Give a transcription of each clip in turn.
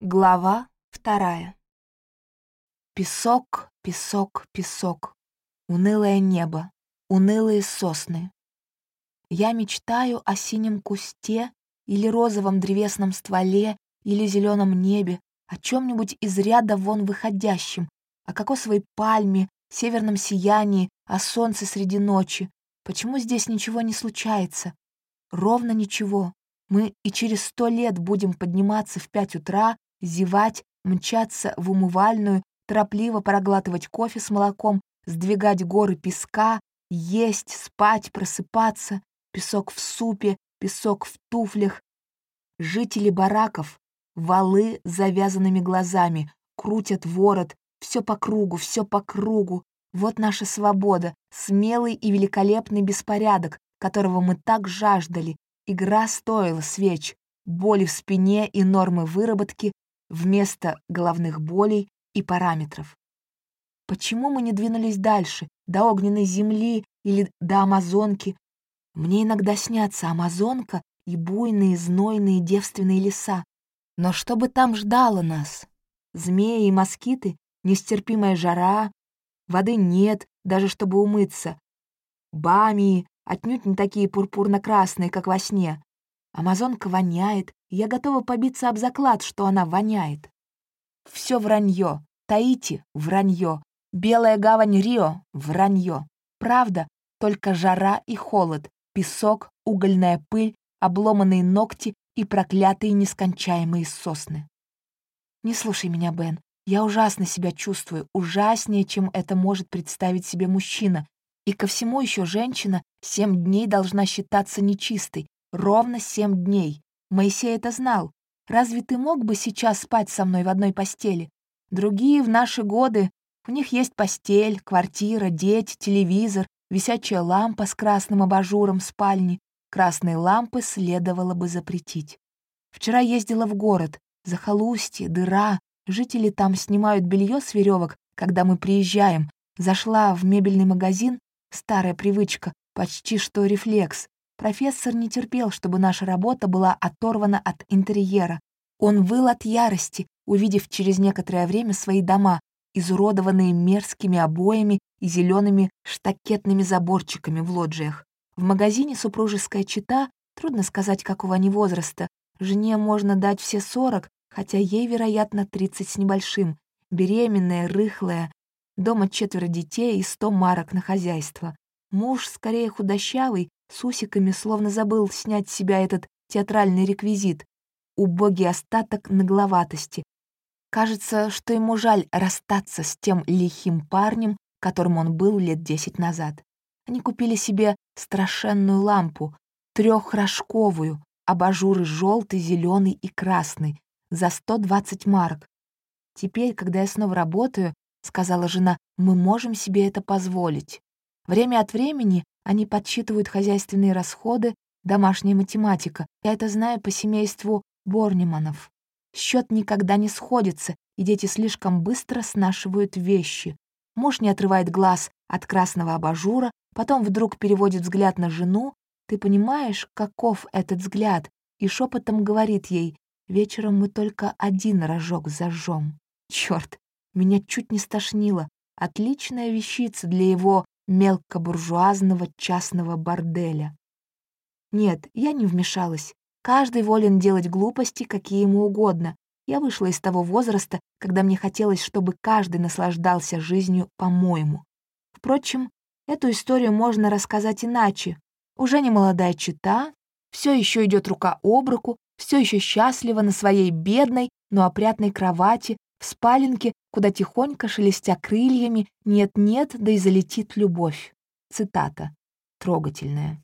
Глава вторая. Песок, песок, песок. Унылое небо, унылые сосны. Я мечтаю о синем кусте или розовом древесном стволе или зеленом небе, о чем-нибудь из ряда вон выходящем, о кокосовой пальме, северном сиянии, о солнце среди ночи. Почему здесь ничего не случается? Ровно ничего. Мы и через сто лет будем подниматься в пять утра зевать, мчаться в умывальную, торопливо проглатывать кофе с молоком, сдвигать горы песка, есть, спать, просыпаться, песок в супе, песок в туфлях. Жители бараков, валы с завязанными глазами, крутят ворот, все по кругу, все по кругу. Вот наша свобода, смелый и великолепный беспорядок, которого мы так жаждали. Игра стоила свеч, боли в спине и нормы выработки вместо головных болей и параметров. Почему мы не двинулись дальше, до огненной земли или до Амазонки? Мне иногда снятся Амазонка и буйные, знойные девственные леса. Но что бы там ждало нас? Змеи и москиты, нестерпимая жара, воды нет, даже чтобы умыться. Бамии отнюдь не такие пурпурно-красные, как во сне. Амазонка воняет, я готова побиться об заклад, что она воняет. Все вранье. Таити — вранье. Белая гавань Рио — вранье. Правда, только жара и холод, песок, угольная пыль, обломанные ногти и проклятые нескончаемые сосны. Не слушай меня, Бен. Я ужасно себя чувствую, ужаснее, чем это может представить себе мужчина. И ко всему еще женщина семь дней должна считаться нечистой, Ровно семь дней. Моисей это знал. Разве ты мог бы сейчас спать со мной в одной постели? Другие в наши годы, у них есть постель, квартира, дети, телевизор, висячая лампа с красным абажуром в спальне. Красные лампы следовало бы запретить. Вчера ездила в город. Захолустье, дыра. Жители там снимают белье с веревок, когда мы приезжаем. Зашла в мебельный магазин. Старая привычка, почти что рефлекс. Профессор не терпел, чтобы наша работа была оторвана от интерьера. Он выл от ярости, увидев через некоторое время свои дома, изуродованные мерзкими обоями и зелеными штакетными заборчиками в лоджиях. В магазине супружеская чита, трудно сказать, какого они возраста. Жене можно дать все сорок, хотя ей, вероятно, тридцать с небольшим. Беременная, рыхлая, дома четверо детей и сто марок на хозяйство. Муж скорее худощавый, с усиками, словно забыл снять с себя этот театральный реквизит, убогий остаток нагловатости. Кажется, что ему жаль расстаться с тем лихим парнем, которым он был лет десять назад. Они купили себе страшенную лампу, трехрожковую, абажуры желтый, зеленый и красный, за 120 марок. «Теперь, когда я снова работаю, — сказала жена, — мы можем себе это позволить. Время от времени они подсчитывают хозяйственные расходы, домашняя математика. Я это знаю по семейству Борниманов. Счет никогда не сходится, и дети слишком быстро снашивают вещи. Муж не отрывает глаз от красного абажура, потом вдруг переводит взгляд на жену. Ты понимаешь, каков этот взгляд, и шепотом говорит ей, «Вечером мы только один рожок зажжем». Черт, меня чуть не стошнило. Отличная вещица для его мелкобуржуазного частного борделя. Нет, я не вмешалась. Каждый волен делать глупости, какие ему угодно. Я вышла из того возраста, когда мне хотелось, чтобы каждый наслаждался жизнью по-моему. Впрочем, эту историю можно рассказать иначе. Уже не молодая чита, все еще идет рука об руку, все еще счастлива на своей бедной, но опрятной кровати, в спаленке, куда тихонько, шелестя крыльями, нет-нет, да и залетит любовь. Цитата. Трогательная.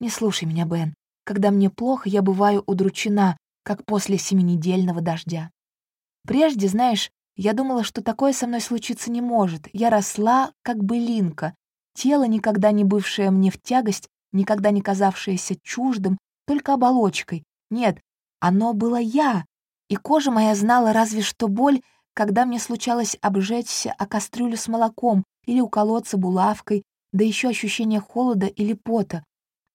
«Не слушай меня, Бен. Когда мне плохо, я бываю удручена, как после семинедельного дождя. Прежде, знаешь, я думала, что такое со мной случиться не может. Я росла, как былинка. Тело, никогда не бывшее мне в тягость, никогда не казавшееся чуждым, только оболочкой. Нет, оно было я, и кожа моя знала разве что боль, когда мне случалось обжечься о кастрюлю с молоком или уколоться булавкой, да еще ощущение холода или пота.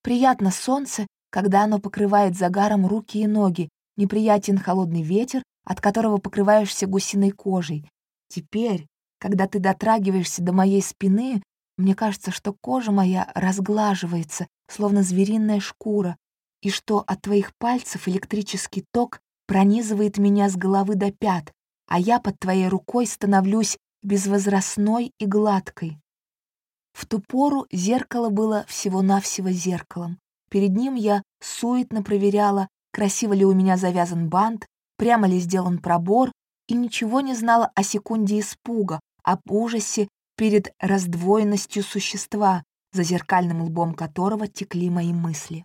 Приятно солнце, когда оно покрывает загаром руки и ноги, неприятен холодный ветер, от которого покрываешься гусиной кожей. Теперь, когда ты дотрагиваешься до моей спины, мне кажется, что кожа моя разглаживается, словно звериная шкура, и что от твоих пальцев электрический ток пронизывает меня с головы до пят, а я под твоей рукой становлюсь безвозрастной и гладкой. В ту пору зеркало было всего-навсего зеркалом. Перед ним я суетно проверяла, красиво ли у меня завязан бант, прямо ли сделан пробор, и ничего не знала о секунде испуга, об ужасе перед раздвоенностью существа, за зеркальным лбом которого текли мои мысли.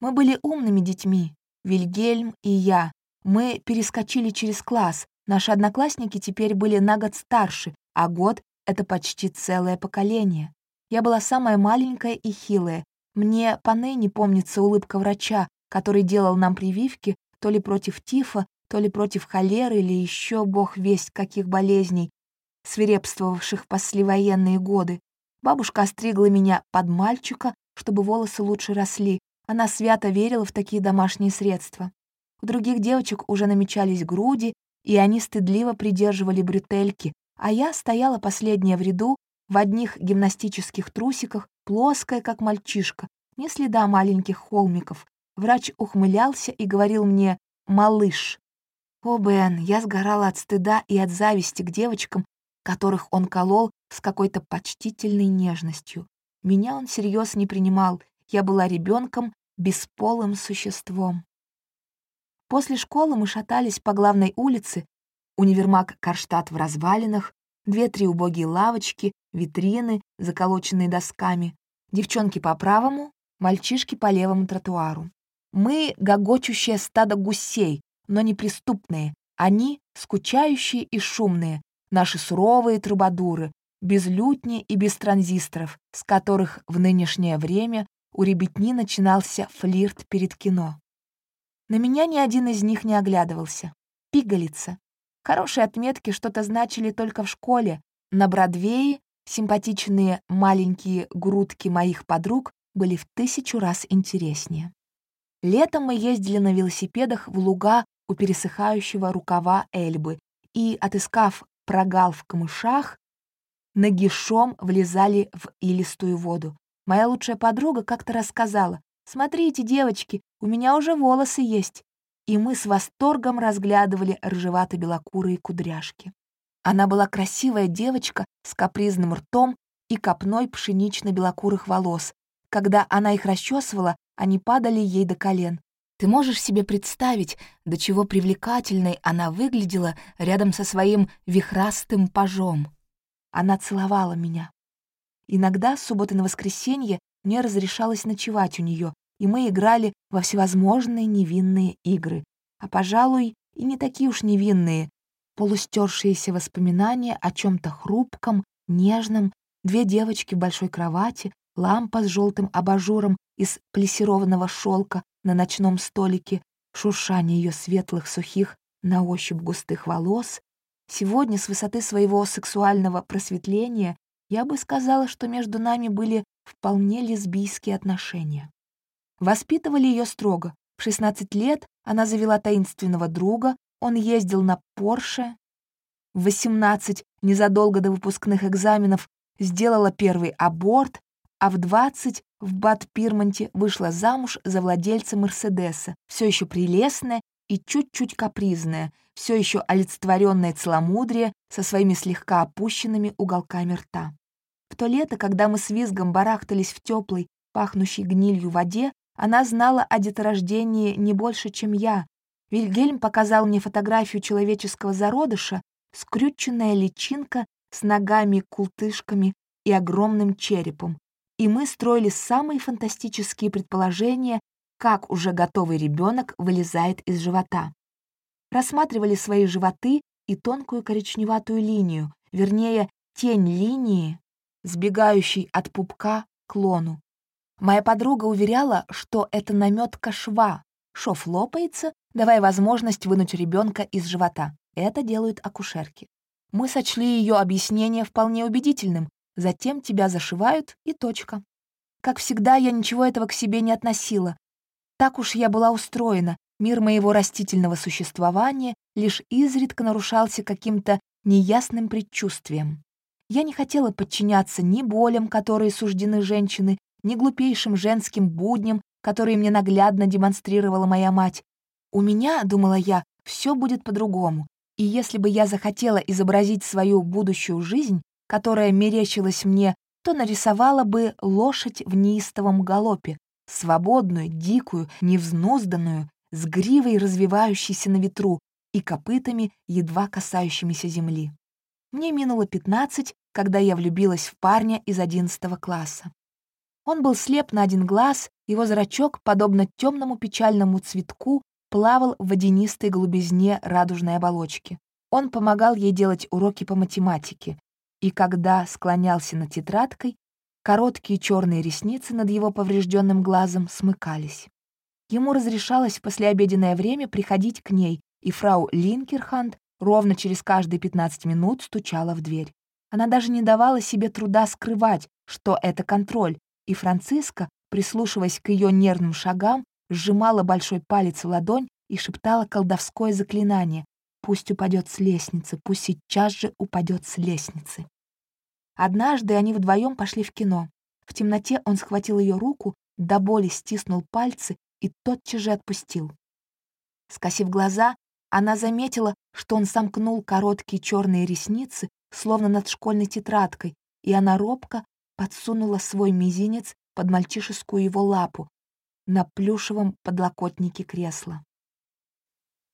Мы были умными детьми, Вильгельм и я. Мы перескочили через класс. Наши одноклассники теперь были на год старше, а год — это почти целое поколение. Я была самая маленькая и хилая. Мне поныне помнится улыбка врача, который делал нам прививки то ли против тифа, то ли против холеры или еще бог весть каких болезней, свирепствовавших в послевоенные годы. Бабушка остригла меня под мальчика, чтобы волосы лучше росли, она свято верила в такие домашние средства. У других девочек уже намечались груди, и они стыдливо придерживали бретельки, а я стояла последняя в ряду в одних гимнастических трусиках, плоская, как мальчишка, не следа маленьких холмиков. Врач ухмылялся и говорил мне «малыш». О, Бен, я сгорала от стыда и от зависти к девочкам, которых он колол с какой-то почтительной нежностью. Меня он всерьез не принимал, я была ребенком бесполым существом. После школы мы шатались по главной улице, универмаг Карштадт в развалинах, две-три убогие лавочки, витрины, заколоченные досками, девчонки по правому, мальчишки по левому тротуару. Мы — гогочущее стадо гусей, но неприступные, они — скучающие и шумные, наши суровые трубадуры, без лютни и без транзисторов, с которых в нынешнее время у ребятни начинался флирт перед кино. На меня ни один из них не оглядывался. Пигалица. Хорошие отметки что-то значили только в школе. На Бродвее симпатичные маленькие грудки моих подруг были в тысячу раз интереснее. Летом мы ездили на велосипедах в луга у пересыхающего рукава Эльбы и, отыскав прогал в камышах, нагишом влезали в илистую воду. Моя лучшая подруга как-то рассказала, «Смотрите, девочки, у меня уже волосы есть». И мы с восторгом разглядывали рыжевато-белокурые кудряшки. Она была красивая девочка с капризным ртом и копной пшенично-белокурых волос. Когда она их расчесывала, они падали ей до колен. Ты можешь себе представить, до чего привлекательной она выглядела рядом со своим вихрастым пажом. Она целовала меня. Иногда с субботы на воскресенье мне разрешалось ночевать у нее, и мы играли во всевозможные невинные игры. А, пожалуй, и не такие уж невинные. Полустершиеся воспоминания о чем то хрупком, нежном, две девочки в большой кровати, лампа с желтым абажуром из плессированного шелка на ночном столике, шуршание ее светлых, сухих, на ощупь густых волос. Сегодня с высоты своего сексуального просветления я бы сказала, что между нами были вполне лесбийские отношения. Воспитывали ее строго. В 16 лет она завела таинственного друга, он ездил на Порше. В 18, незадолго до выпускных экзаменов, сделала первый аборт, а в 20 в Бад-Пирмонте вышла замуж за владельца Мерседеса, все еще прелестная и чуть-чуть капризная, все еще олицетворенное целомудрие со своими слегка опущенными уголками рта. То лето, когда мы с визгом барахтались в теплой, пахнущей гнилью воде, она знала о деторождении не больше, чем я. Вильгельм показал мне фотографию человеческого зародыша, скрюченная личинка с ногами-култышками и огромным черепом. И мы строили самые фантастические предположения, как уже готовый ребенок вылезает из живота. Рассматривали свои животы и тонкую коричневатую линию, вернее, тень линии, сбегающий от пупка к лону. Моя подруга уверяла, что это наметка шва. Шов лопается, давая возможность вынуть ребенка из живота. Это делают акушерки. Мы сочли ее объяснение вполне убедительным. Затем тебя зашивают, и точка. Как всегда, я ничего этого к себе не относила. Так уж я была устроена. мир моего растительного существования лишь изредка нарушался каким-то неясным предчувствием. Я не хотела подчиняться ни болям, которые суждены женщины, ни глупейшим женским будням, которые мне наглядно демонстрировала моя мать. У меня, думала я, все будет по-другому, и если бы я захотела изобразить свою будущую жизнь, которая мерещилась мне, то нарисовала бы лошадь в неистовом галопе, свободную, дикую, невзнузданную, с гривой, развивающейся на ветру, и копытами, едва касающимися земли. Мне минуло пятнадцать, когда я влюбилась в парня из одиннадцатого класса. Он был слеп на один глаз, его зрачок, подобно темному печальному цветку, плавал в водянистой голубизне радужной оболочки. Он помогал ей делать уроки по математике, и когда склонялся над тетрадкой, короткие черные ресницы над его поврежденным глазом смыкались. Ему разрешалось в послеобеденное время приходить к ней, и фрау Линкерханд ровно через каждые 15 минут стучала в дверь. Она даже не давала себе труда скрывать, что это контроль, и Франциска, прислушиваясь к ее нервным шагам, сжимала большой палец в ладонь и шептала колдовское заклинание «Пусть упадет с лестницы, пусть сейчас же упадет с лестницы». Однажды они вдвоем пошли в кино. В темноте он схватил ее руку, до боли стиснул пальцы и тотчас же отпустил. Скосив глаза, она заметила, что он сомкнул короткие черные ресницы, словно над школьной тетрадкой, и она робко подсунула свой мизинец под мальчишескую его лапу на плюшевом подлокотнике кресла.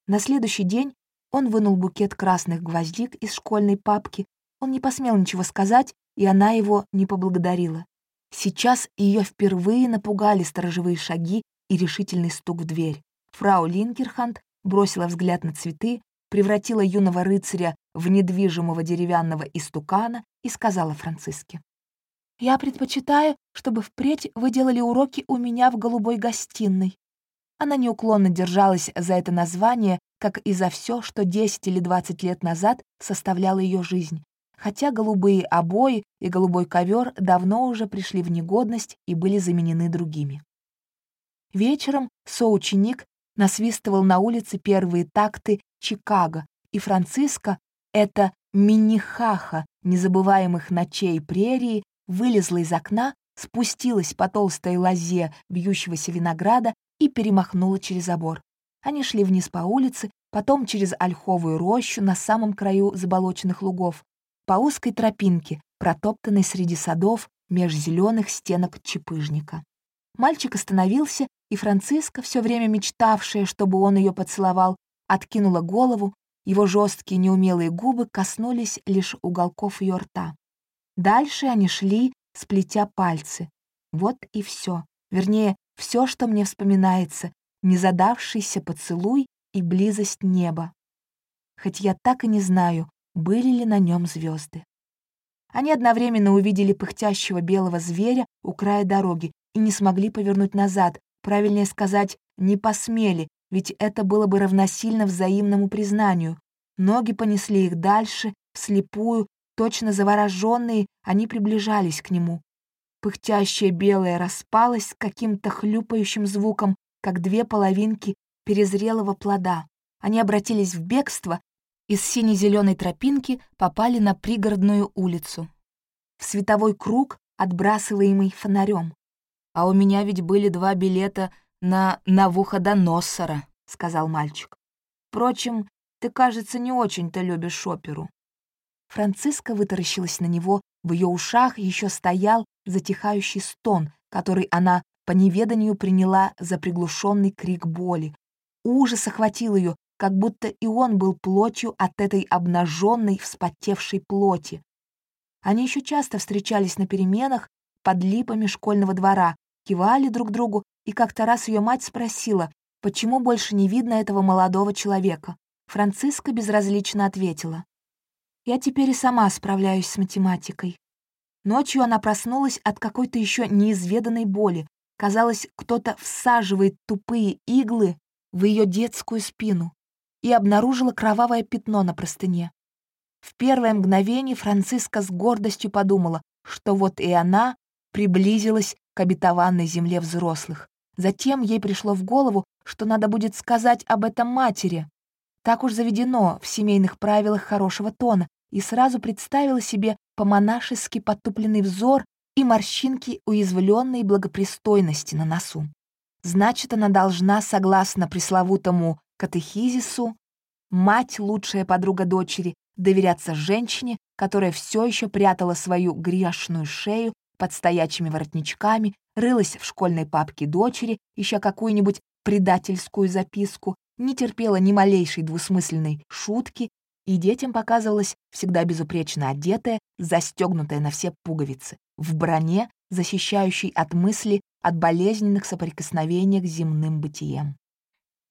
На следующий день он вынул букет красных гвоздик из школьной папки, он не посмел ничего сказать, и она его не поблагодарила. Сейчас ее впервые напугали сторожевые шаги и решительный стук в дверь. Фрау Линкерханд бросила взгляд на цветы, превратила юного рыцаря в недвижимого деревянного истукана и сказала Франциске. «Я предпочитаю, чтобы впредь вы делали уроки у меня в голубой гостиной». Она неуклонно держалась за это название, как и за все, что 10 или 20 лет назад составляло ее жизнь, хотя голубые обои и голубой ковер давно уже пришли в негодность и были заменены другими. Вечером соученик насвистывал на улице первые такты «Чикаго», и Франциска, эта минихаха незабываемых ночей прерии, вылезла из окна, спустилась по толстой лозе вьющегося винограда и перемахнула через забор. Они шли вниз по улице, потом через ольховую рощу на самом краю заболоченных лугов, по узкой тропинке, протоптанной среди садов меж зеленых стенок чепыжника. Мальчик остановился и Франциска, все время мечтавшая, чтобы он ее поцеловал, откинула голову, его жесткие неумелые губы коснулись лишь уголков ее рта. Дальше они шли, сплетя пальцы. Вот и все. Вернее, все, что мне вспоминается, незадавшийся поцелуй и близость неба. Хоть я так и не знаю, были ли на нем звезды. Они одновременно увидели пыхтящего белого зверя у края дороги и не смогли повернуть назад, Правильнее сказать, не посмели, ведь это было бы равносильно взаимному признанию. Ноги понесли их дальше, вслепую, точно завороженные, они приближались к нему. Пыхтящее белое распалось с каким-то хлюпающим звуком, как две половинки перезрелого плода. Они обратились в бегство, из сине-зеленой тропинки попали на пригородную улицу. В световой круг, отбрасываемый фонарем. «А у меня ведь были два билета на Навуходоносора», — сказал мальчик. «Впрочем, ты, кажется, не очень-то любишь оперу». Франциска вытаращилась на него, в ее ушах еще стоял затихающий стон, который она по неведанию приняла за приглушенный крик боли. Ужас охватил ее, как будто и он был плотью от этой обнаженной, вспотевшей плоти. Они еще часто встречались на переменах под липами школьного двора, кивали друг другу, и как-то раз ее мать спросила, почему больше не видно этого молодого человека. Франциска безразлично ответила. «Я теперь и сама справляюсь с математикой». Ночью она проснулась от какой-то еще неизведанной боли. Казалось, кто-то всаживает тупые иглы в ее детскую спину и обнаружила кровавое пятно на простыне. В первое мгновение Франциска с гордостью подумала, что вот и она приблизилась к обетованной земле взрослых. Затем ей пришло в голову, что надо будет сказать об этом матери. Так уж заведено в семейных правилах хорошего тона, и сразу представила себе по-монашески потупленный взор и морщинки уязвленной благопристойности на носу. Значит, она должна, согласно пресловутому катехизису, мать, лучшая подруга дочери, доверяться женщине, которая все еще прятала свою грешную шею под стоячими воротничками, рылась в школьной папке дочери, ища какую-нибудь предательскую записку, не терпела ни малейшей двусмысленной шутки, и детям показывалась всегда безупречно одетая, застегнутая на все пуговицы, в броне, защищающей от мысли от болезненных соприкосновений к земным бытием.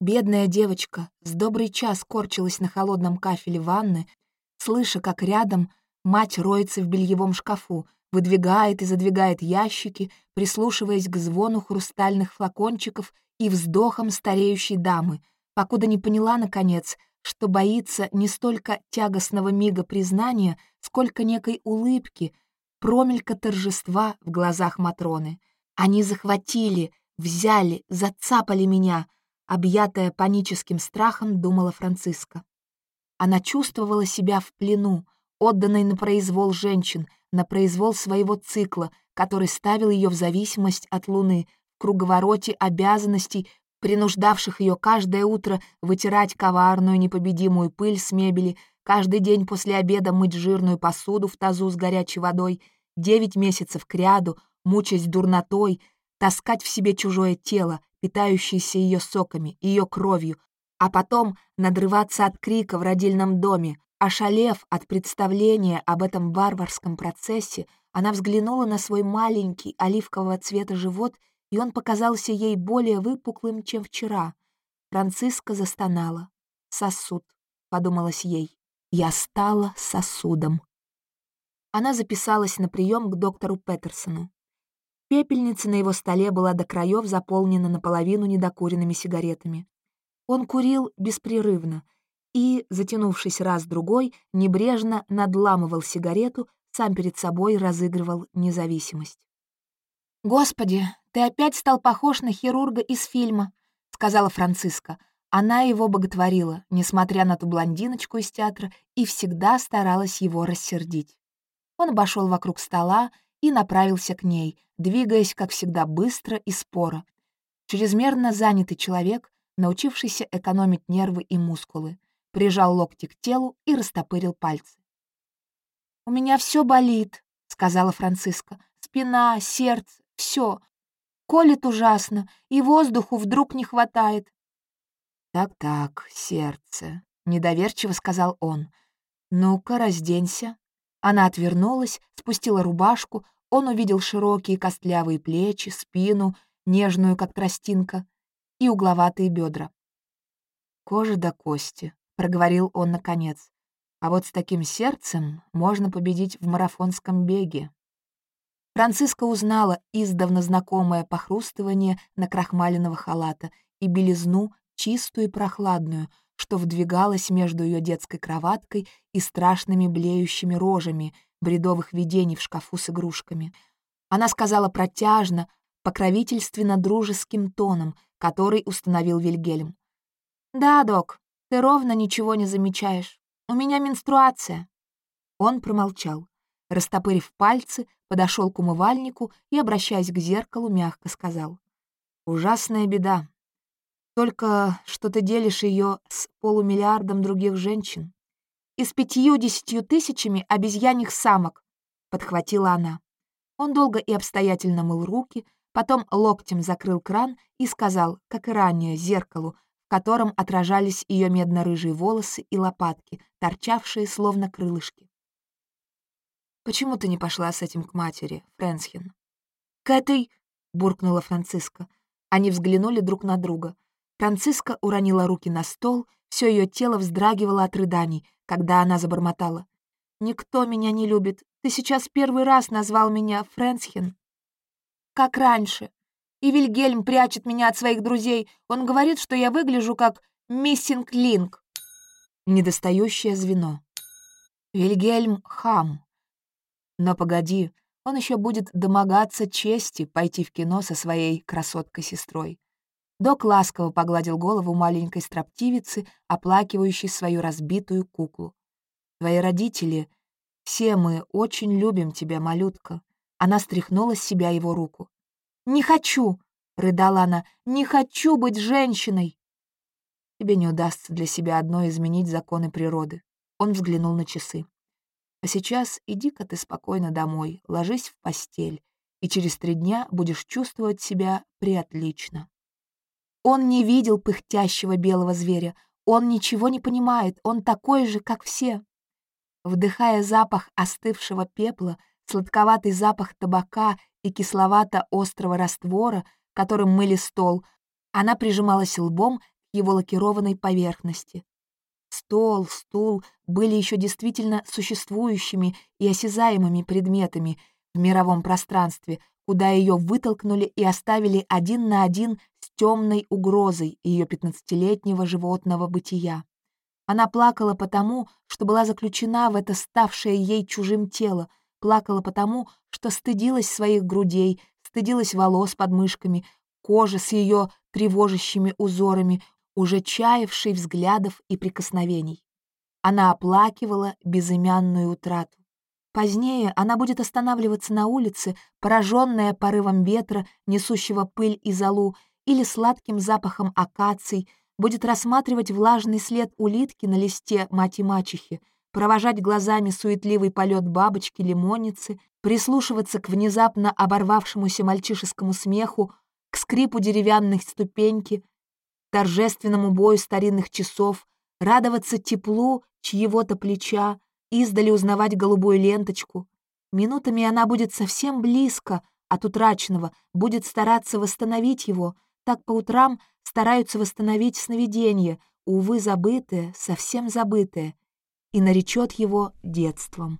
Бедная девочка с добрый час корчилась на холодном кафеле ванны, слыша, как рядом мать роется в бельевом шкафу, выдвигает и задвигает ящики, прислушиваясь к звону хрустальных флакончиков и вздохам стареющей дамы, покуда не поняла, наконец, что боится не столько тягостного мига признания, сколько некой улыбки, промелька торжества в глазах Матроны. Они захватили, взяли, зацапали меня, объятая паническим страхом, думала Франциска. Она чувствовала себя в плену, отданной на произвол женщин, на произвол своего цикла, который ставил ее в зависимость от Луны, в круговороте обязанностей, принуждавших ее каждое утро вытирать коварную непобедимую пыль с мебели, каждый день после обеда мыть жирную посуду в тазу с горячей водой, девять месяцев кряду, мучаясь дурнотой, таскать в себе чужое тело, питающееся ее соками, ее кровью, а потом надрываться от крика в родильном доме, Ошалев от представления об этом варварском процессе, она взглянула на свой маленький оливкового цвета живот, и он показался ей более выпуклым, чем вчера. Франциска застонала. «Сосуд», — подумалось ей. «Я стала сосудом». Она записалась на прием к доктору Петерсону. Пепельница на его столе была до краев заполнена наполовину недокуренными сигаретами. Он курил беспрерывно — и, затянувшись раз-другой, небрежно надламывал сигарету, сам перед собой разыгрывал независимость. «Господи, ты опять стал похож на хирурга из фильма», — сказала Франциска. Она его боготворила, несмотря на ту блондиночку из театра, и всегда старалась его рассердить. Он обошел вокруг стола и направился к ней, двигаясь, как всегда, быстро и споро. Чрезмерно занятый человек, научившийся экономить нервы и мускулы прижал локти к телу и растопырил пальцы. «У меня все болит», — сказала Франциска. «Спина, сердце, все. Колет ужасно, и воздуху вдруг не хватает». «Так-так, сердце», — недоверчиво сказал он. «Ну-ка, разденься». Она отвернулась, спустила рубашку, он увидел широкие костлявые плечи, спину, нежную, как тростинка, и угловатые бедра. Кожа до кости, — проговорил он наконец. «А вот с таким сердцем можно победить в марафонском беге». Франциска узнала издавна знакомое похрустывание на крахмаленного халата и белизну, чистую и прохладную, что вдвигалось между ее детской кроваткой и страшными блеющими рожами бредовых видений в шкафу с игрушками. Она сказала протяжно, покровительственно-дружеским тоном, который установил Вильгельм. «Да, док, ты ровно ничего не замечаешь. У меня менструация». Он промолчал. Растопырив пальцы, подошел к умывальнику и, обращаясь к зеркалу, мягко сказал. «Ужасная беда. Только что ты делишь ее с полумиллиардом других женщин. И с пятью-десятью тысячами обезьяньих самок», — подхватила она. Он долго и обстоятельно мыл руки, потом локтем закрыл кран и сказал, как и ранее, зеркалу, в котором отражались ее медно-рыжие волосы и лопатки, торчавшие словно крылышки. «Почему ты не пошла с этим к матери, Фрэнсхен?» «К этой...» — буркнула Франциска. Они взглянули друг на друга. Франциска уронила руки на стол, все ее тело вздрагивало от рыданий, когда она забормотала. «Никто меня не любит. Ты сейчас первый раз назвал меня Фрэнсхен». «Как раньше. И Вильгельм прячет меня от своих друзей. Он говорит, что я выгляжу как миссинг линк. Недостающее звено. Вильгельм — хам. Но погоди, Он еще будет домогаться чести пойти в кино со своей красоткой-сестрой. Док ласково погладил голову маленькой строптивицы, оплакивающей свою разбитую куклу. «Твои родители, все мы очень любим тебя, малютка». Она стряхнула с себя его руку. «Не хочу!» — рыдала она. «Не хочу быть женщиной!» «Тебе не удастся для себя одной изменить законы природы». Он взглянул на часы. «А сейчас иди-ка ты спокойно домой, ложись в постель, и через три дня будешь чувствовать себя приотлично». Он не видел пыхтящего белого зверя. Он ничего не понимает, он такой же, как все. Вдыхая запах остывшего пепла, сладковатый запах табака и кисловато-острого раствора, которым мыли стол, она прижималась лбом к его лакированной поверхности. Стол, стул были еще действительно существующими и осязаемыми предметами в мировом пространстве, куда ее вытолкнули и оставили один на один с темной угрозой ее пятнадцатилетнего животного бытия. Она плакала потому, что была заключена в это ставшее ей чужим тело, плакала потому, что стыдилась своих грудей, стыдилась волос под мышками, кожи с ее тревожащими узорами, уже чаявшей взглядов и прикосновений. Она оплакивала безымянную утрату. Позднее она будет останавливаться на улице, пораженная порывом ветра, несущего пыль и золу, или сладким запахом акаций, будет рассматривать влажный след улитки на листе мати-мачехи, провожать глазами суетливый полет бабочки-лимонницы, прислушиваться к внезапно оборвавшемуся мальчишескому смеху, к скрипу деревянных ступеньки, торжественному бою старинных часов, радоваться теплу чьего-то плеча, издали узнавать голубую ленточку. Минутами она будет совсем близко от утраченного, будет стараться восстановить его, так по утрам стараются восстановить сновидение, увы, забытое, совсем забытое, и наречет его детством.